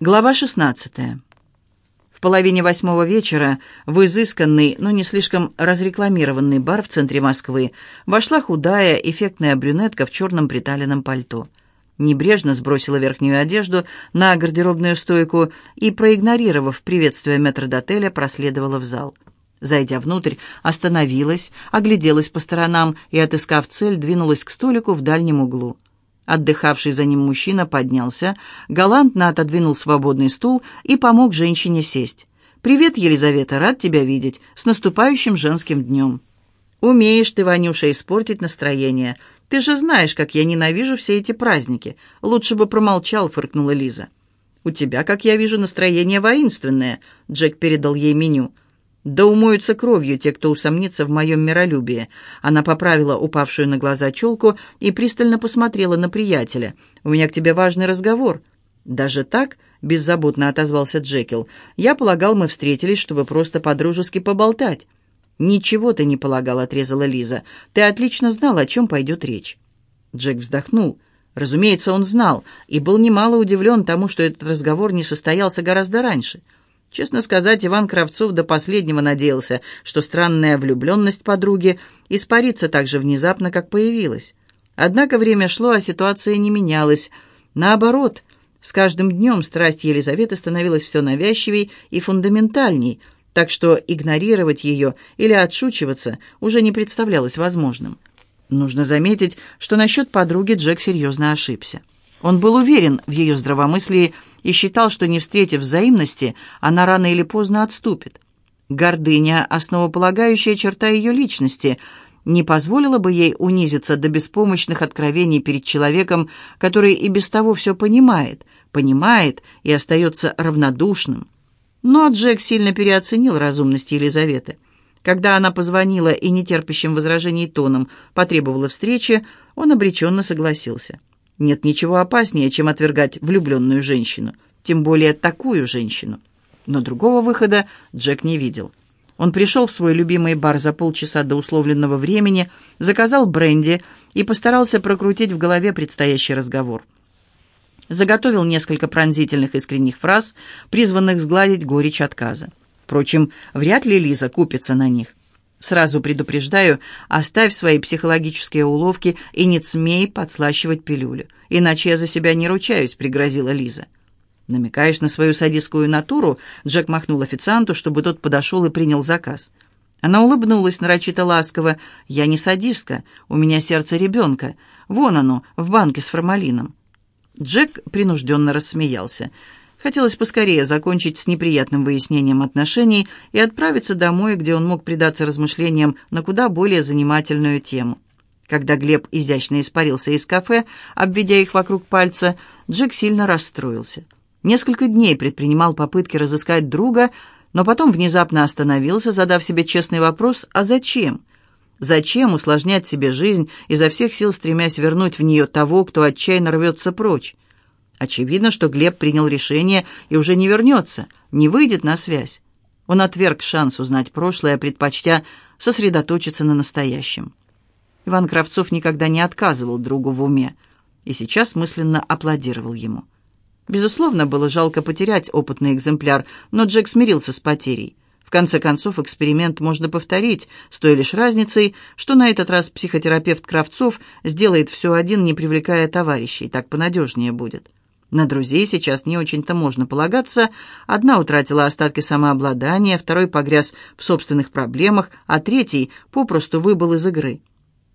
Глава 16. В половине восьмого вечера в изысканный, но не слишком разрекламированный бар в центре Москвы вошла худая, эффектная брюнетка в черном приталенном пальто. Небрежно сбросила верхнюю одежду на гардеробную стойку и, проигнорировав приветствие метрдотеля, проследовала в зал. Зайдя внутрь, остановилась, огляделась по сторонам и, отыскав цель, двинулась к столику в дальнем углу. Отдыхавший за ним мужчина поднялся, галантно отодвинул свободный стул и помог женщине сесть. «Привет, Елизавета, рад тебя видеть. С наступающим женским днем!» «Умеешь ты, Ванюша, испортить настроение. Ты же знаешь, как я ненавижу все эти праздники. Лучше бы промолчал», — фыркнула Лиза. «У тебя, как я вижу, настроение воинственное», — Джек передал ей меню. Да умоются кровью те, кто усомнится в моем миролюбии. Она поправила упавшую на глаза челку и пристально посмотрела на приятеля. «У меня к тебе важный разговор». «Даже так?» — беззаботно отозвался Джекил. «Я полагал, мы встретились, чтобы просто по-дружески поболтать». «Ничего ты не полагал», — отрезала Лиза. «Ты отлично знал, о чем пойдет речь». Джек вздохнул. Разумеется, он знал и был немало удивлен тому, что этот разговор не состоялся гораздо раньше — Честно сказать, Иван Кравцов до последнего надеялся, что странная влюбленность подруги испарится так же внезапно, как появилась. Однако время шло, а ситуация не менялась. Наоборот, с каждым днем страсть Елизаветы становилась все навязчивей и фундаментальней, так что игнорировать ее или отшучиваться уже не представлялось возможным. Нужно заметить, что насчет подруги Джек серьезно ошибся. Он был уверен в ее здравомыслии и считал, что не встретив взаимности, она рано или поздно отступит. Гордыня, основополагающая черта ее личности, не позволила бы ей унизиться до беспомощных откровений перед человеком, который и без того все понимает, понимает и остается равнодушным. Но Джек сильно переоценил разумность Елизаветы. Когда она позвонила и нетерпящим возражений тоном потребовала встречи, он обреченно согласился. Нет ничего опаснее, чем отвергать влюбленную женщину, тем более такую женщину. Но другого выхода Джек не видел. Он пришел в свой любимый бар за полчаса до условленного времени, заказал бренди и постарался прокрутить в голове предстоящий разговор. Заготовил несколько пронзительных искренних фраз, призванных сгладить горечь отказа. Впрочем, вряд ли Лиза купится на них. Сразу предупреждаю, оставь свои психологические уловки и не смей подслащивать пилюлю, иначе я за себя не ручаюсь», — пригрозила Лиза. «Намекаешь на свою садистскую натуру?» Джек махнул официанту, чтобы тот подошел и принял заказ. Она улыбнулась нарочито ласково. «Я не садистка, у меня сердце ребенка. Вон оно, в банке с формалином». Джек принужденно рассмеялся. Хотелось поскорее закончить с неприятным выяснением отношений и отправиться домой, где он мог предаться размышлениям на куда более занимательную тему. Когда Глеб изящно испарился из кафе, обведя их вокруг пальца, Джек сильно расстроился. Несколько дней предпринимал попытки разыскать друга, но потом внезапно остановился, задав себе честный вопрос «А зачем?». Зачем усложнять себе жизнь, изо всех сил стремясь вернуть в нее того, кто отчаянно рвется прочь? Очевидно, что Глеб принял решение и уже не вернется, не выйдет на связь. Он отверг шанс узнать прошлое, предпочтя сосредоточиться на настоящем. Иван Кравцов никогда не отказывал другу в уме и сейчас мысленно аплодировал ему. Безусловно, было жалко потерять опытный экземпляр, но Джек смирился с потерей. В конце концов, эксперимент можно повторить, с той лишь разницей, что на этот раз психотерапевт Кравцов сделает все один, не привлекая товарищей, так понадежнее будет. На друзей сейчас не очень-то можно полагаться. Одна утратила остатки самообладания, второй погряз в собственных проблемах, а третий попросту выбыл из игры.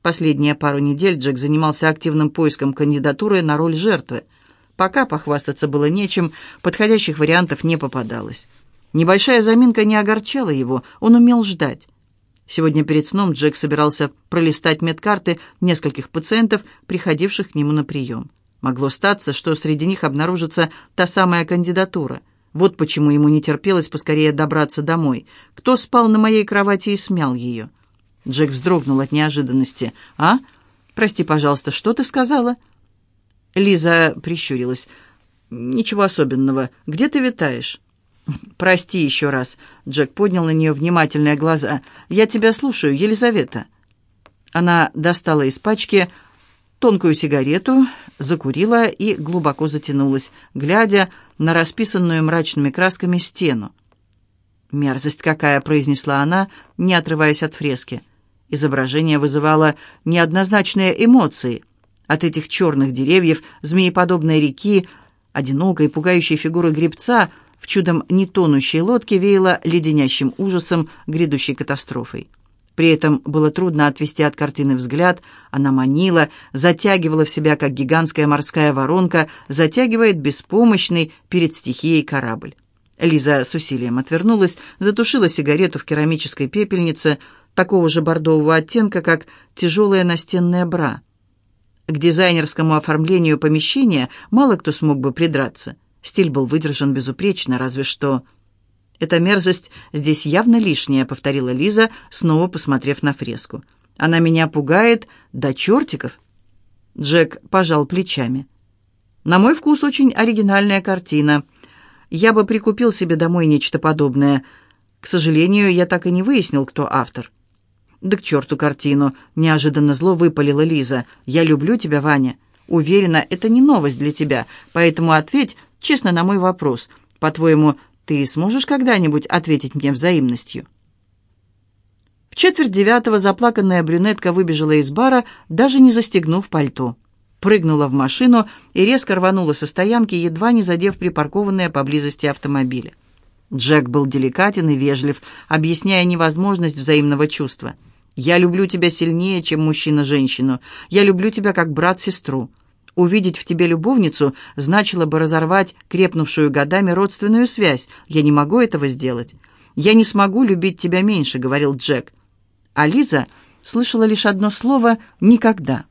Последние пару недель Джек занимался активным поиском кандидатуры на роль жертвы. Пока похвастаться было нечем, подходящих вариантов не попадалось. Небольшая заминка не огорчала его, он умел ждать. Сегодня перед сном Джек собирался пролистать медкарты нескольких пациентов, приходивших к нему на прием. Могло статься, что среди них обнаружится та самая кандидатура. Вот почему ему не терпелось поскорее добраться домой. Кто спал на моей кровати и смял ее? Джек вздрогнул от неожиданности. «А? Прости, пожалуйста, что ты сказала?» Лиза прищурилась. «Ничего особенного. Где ты витаешь?» «Прости еще раз». Джек поднял на нее внимательные глаза. «Я тебя слушаю, Елизавета». Она достала из пачки тонкую сигарету, закурила и глубоко затянулась, глядя на расписанную мрачными красками стену. «Мерзость какая!» — произнесла она, не отрываясь от фрески. Изображение вызывало неоднозначные эмоции. От этих черных деревьев, змееподобной реки, одинокой, пугающей фигуры гребца в чудом не тонущей лодке веяло леденящим ужасом грядущей катастрофой. При этом было трудно отвести от картины взгляд. Она манила, затягивала в себя, как гигантская морская воронка затягивает беспомощный перед стихией корабль. Лиза с усилием отвернулась, затушила сигарету в керамической пепельнице такого же бордового оттенка, как тяжелая настенная бра. К дизайнерскому оформлению помещения мало кто смог бы придраться. Стиль был выдержан безупречно, разве что... «Эта мерзость здесь явно лишняя», — повторила Лиза, снова посмотрев на фреску. «Она меня пугает до чертиков». Джек пожал плечами. «На мой вкус очень оригинальная картина. Я бы прикупил себе домой нечто подобное. К сожалению, я так и не выяснил, кто автор». «Да к черту картину!» — неожиданно зло выпалила Лиза. «Я люблю тебя, Ваня. Уверена, это не новость для тебя, поэтому ответь честно на мой вопрос. По-твоему, ты сможешь когда-нибудь ответить мне взаимностью?» В четверть девятого заплаканная брюнетка выбежала из бара, даже не застегнув пальто. Прыгнула в машину и резко рванула со стоянки, едва не задев припаркованные поблизости автомобиля. Джек был деликатен и вежлив, объясняя невозможность взаимного чувства. «Я люблю тебя сильнее, чем мужчина женщину. Я люблю тебя как брат-сестру. Увидеть в тебе любовницу значило бы разорвать крепнувшую годами родственную связь. Я не могу этого сделать. Я не смогу любить тебя меньше», — говорил Джек. А Лиза слышала лишь одно слово «никогда».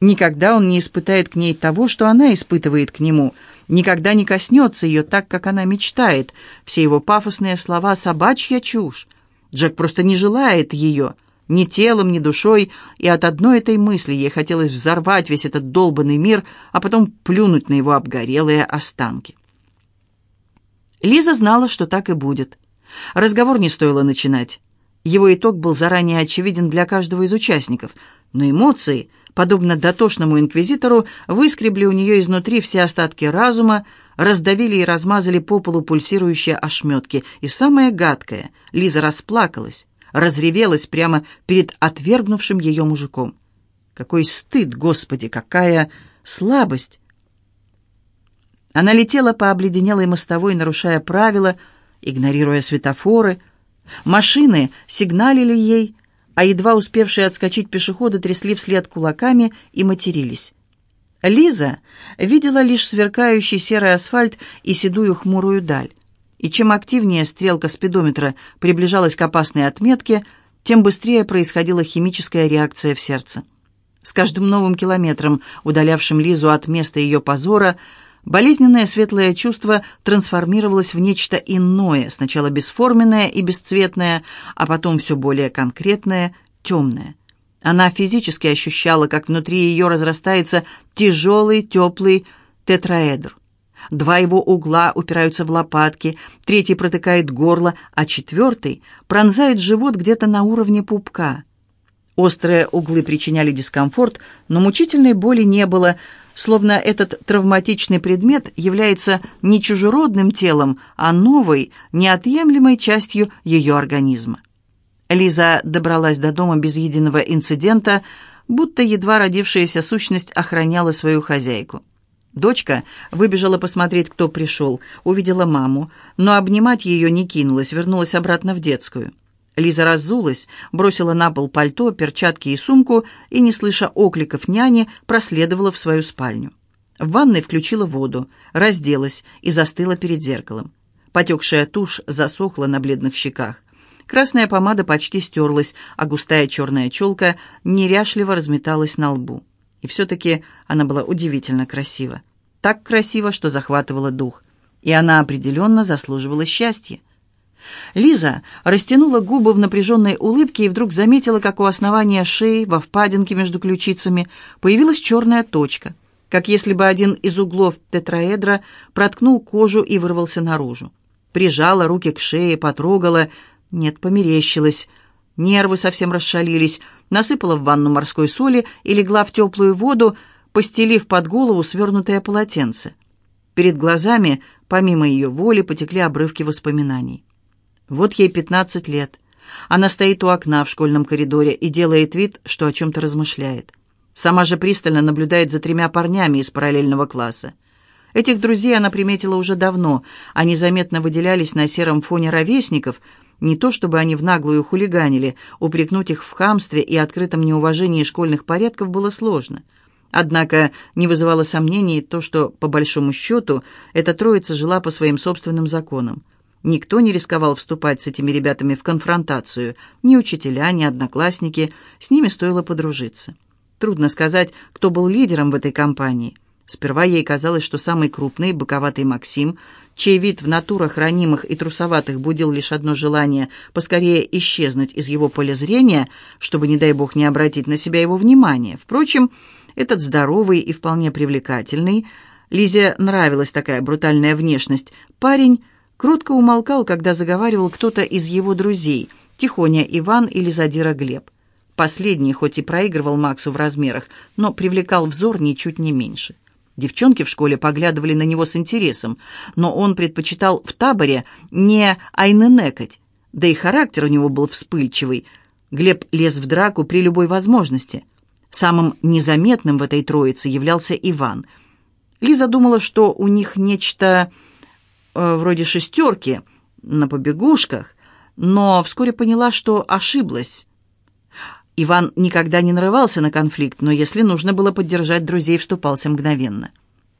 Никогда он не испытает к ней того, что она испытывает к нему. Никогда не коснется ее так, как она мечтает. Все его пафосные слова — собачья чушь. Джек просто не желает ее ни телом, ни душой, и от одной этой мысли ей хотелось взорвать весь этот долбанный мир, а потом плюнуть на его обгорелые останки. Лиза знала, что так и будет. Разговор не стоило начинать. Его итог был заранее очевиден для каждого из участников, но эмоции, подобно дотошному инквизитору, выскребли у нее изнутри все остатки разума, раздавили и размазали по полу пульсирующие ошметки. И самое гадкое, Лиза расплакалась, разревелась прямо перед отвергнувшим ее мужиком. Какой стыд, Господи, какая слабость! Она летела по обледенелой мостовой, нарушая правила, игнорируя светофоры. Машины сигналили ей, а едва успевшие отскочить пешеходы трясли вслед кулаками и матерились. Лиза видела лишь сверкающий серый асфальт и седую хмурую даль и чем активнее стрелка спидометра приближалась к опасной отметке, тем быстрее происходила химическая реакция в сердце. С каждым новым километром, удалявшим Лизу от места ее позора, болезненное светлое чувство трансформировалось в нечто иное, сначала бесформенное и бесцветное, а потом все более конкретное, темное. Она физически ощущала, как внутри ее разрастается тяжелый, теплый тетраэдр. Два его угла упираются в лопатки, третий протыкает горло, а четвертый пронзает живот где-то на уровне пупка. Острые углы причиняли дискомфорт, но мучительной боли не было, словно этот травматичный предмет является не чужеродным телом, а новой, неотъемлемой частью ее организма. Лиза добралась до дома без единого инцидента, будто едва родившаяся сущность охраняла свою хозяйку. Дочка выбежала посмотреть, кто пришел, увидела маму, но обнимать ее не кинулась, вернулась обратно в детскую. Лиза разулась, бросила на пол пальто, перчатки и сумку и, не слыша окликов няни, проследовала в свою спальню. В ванной включила воду, разделась и застыла перед зеркалом. Потекшая тушь засохла на бледных щеках. Красная помада почти стерлась, а густая черная челка неряшливо разметалась на лбу. И все-таки она была удивительно красива. Так красиво, что захватывала дух. И она определенно заслуживала счастья. Лиза растянула губы в напряженной улыбке и вдруг заметила, как у основания шеи, во впадинке между ключицами, появилась черная точка, как если бы один из углов тетраэдра проткнул кожу и вырвался наружу. Прижала руки к шее, потрогала. Нет, померещилась. Нервы совсем расшалились, насыпала в ванну морской соли и легла в теплую воду, постелив под голову свернутое полотенце. Перед глазами, помимо ее воли, потекли обрывки воспоминаний. Вот ей пятнадцать лет. Она стоит у окна в школьном коридоре и делает вид, что о чем-то размышляет. Сама же пристально наблюдает за тремя парнями из параллельного класса. Этих друзей она приметила уже давно. Они заметно выделялись на сером фоне ровесников. Не то чтобы они в наглую хулиганили, упрекнуть их в хамстве и открытом неуважении школьных порядков было сложно. Однако не вызывало сомнений то, что, по большому счету, эта троица жила по своим собственным законам. Никто не рисковал вступать с этими ребятами в конфронтацию. Ни учителя, ни одноклассники. С ними стоило подружиться. Трудно сказать, кто был лидером в этой компании. Сперва ей казалось, что самый крупный, боковатый Максим, чей вид в натурах ранимых и трусоватых будил лишь одно желание поскорее исчезнуть из его поля зрения, чтобы, не дай бог, не обратить на себя его внимание. Впрочем, этот здоровый и вполне привлекательный, Лизе нравилась такая брутальная внешность, парень кротко умолкал, когда заговаривал кто-то из его друзей, Тихоня Иван или Задира Глеб. Последний, хоть и проигрывал Максу в размерах, но привлекал взор ничуть не меньше. Девчонки в школе поглядывали на него с интересом, но он предпочитал в таборе не айненекать, да и характер у него был вспыльчивый. Глеб лез в драку при любой возможности. Самым незаметным в этой троице являлся Иван. Лиза думала, что у них нечто э, вроде шестерки на побегушках, но вскоре поняла, что ошиблась. Иван никогда не нарывался на конфликт, но если нужно было поддержать друзей, вступался мгновенно.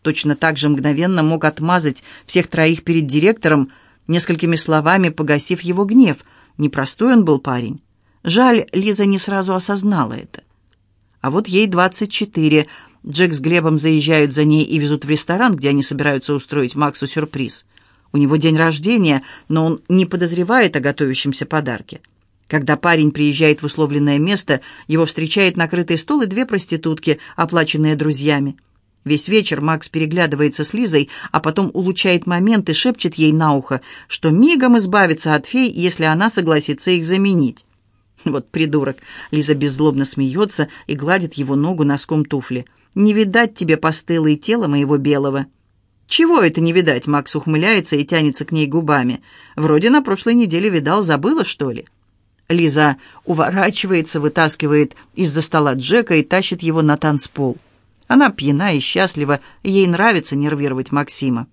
Точно так же мгновенно мог отмазать всех троих перед директором, несколькими словами погасив его гнев. Непростой он был парень. Жаль, Лиза не сразу осознала это. А вот ей 24. Джек с Глебом заезжают за ней и везут в ресторан, где они собираются устроить Максу сюрприз. У него день рождения, но он не подозревает о готовящемся подарке. Когда парень приезжает в условленное место, его встречает накрытый стол и две проститутки, оплаченные друзьями. Весь вечер Макс переглядывается с Лизой, а потом улучшает момент и шепчет ей на ухо, что мигом избавится от фей, если она согласится их заменить. Вот придурок. Лиза беззлобно смеется и гладит его ногу носком туфли. «Не видать тебе постылое тело моего белого». «Чего это не видать?» Макс ухмыляется и тянется к ней губами. «Вроде на прошлой неделе видал, забыла, что ли?» Лиза уворачивается, вытаскивает из-за стола Джека и тащит его на танцпол. Она пьяна и счастлива, ей нравится нервировать Максима.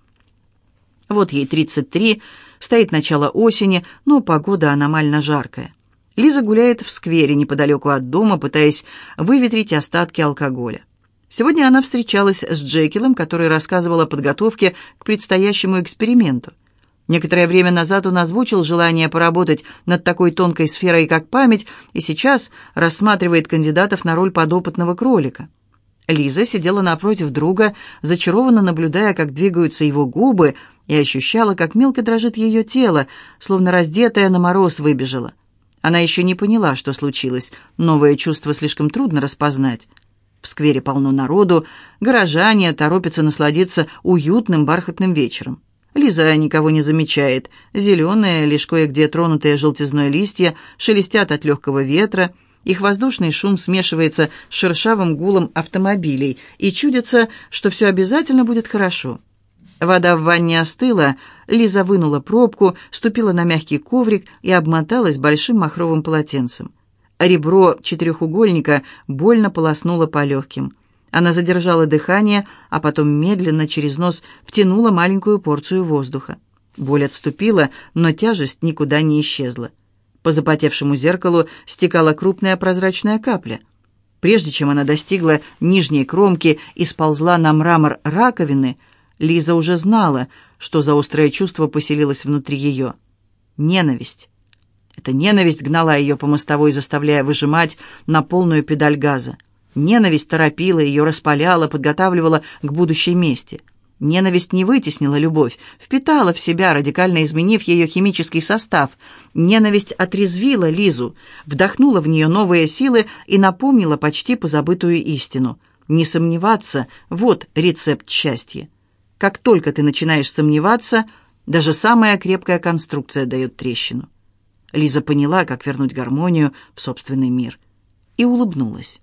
Вот ей 33, стоит начало осени, но погода аномально жаркая. Лиза гуляет в сквере неподалеку от дома, пытаясь выветрить остатки алкоголя. Сегодня она встречалась с Джекилом, который рассказывал о подготовке к предстоящему эксперименту. Некоторое время назад он озвучил желание поработать над такой тонкой сферой, как память, и сейчас рассматривает кандидатов на роль подопытного кролика. Лиза сидела напротив друга, зачарованно наблюдая, как двигаются его губы, и ощущала, как мелко дрожит ее тело, словно раздетая на мороз выбежала. Она еще не поняла, что случилось. Новое чувство слишком трудно распознать. В сквере полно народу, горожане торопятся насладиться уютным бархатным вечером. Лиза никого не замечает. Зеленые, лишь кое-где тронутые желтизной листья, шелестят от легкого ветра. Их воздушный шум смешивается с шершавым гулом автомобилей, и чудится, что все обязательно будет хорошо. Вода в ванне остыла, Лиза вынула пробку, ступила на мягкий коврик и обмоталась большим махровым полотенцем. Ребро четырехугольника больно полоснуло по легким. Она задержала дыхание, а потом медленно через нос втянула маленькую порцию воздуха. Боль отступила, но тяжесть никуда не исчезла. По запотевшему зеркалу стекала крупная прозрачная капля. Прежде чем она достигла нижней кромки и сползла на мрамор раковины, Лиза уже знала, что за острое чувство поселилось внутри ее. Ненависть. Эта ненависть гнала ее по мостовой, заставляя выжимать на полную педаль газа. Ненависть торопила ее, распаляла, подготавливала к будущей мести. Ненависть не вытеснила любовь, впитала в себя, радикально изменив ее химический состав. Ненависть отрезвила Лизу, вдохнула в нее новые силы и напомнила почти позабытую истину. Не сомневаться – вот рецепт счастья. Как только ты начинаешь сомневаться, даже самая крепкая конструкция дает трещину. Лиза поняла, как вернуть гармонию в собственный мир. И улыбнулась.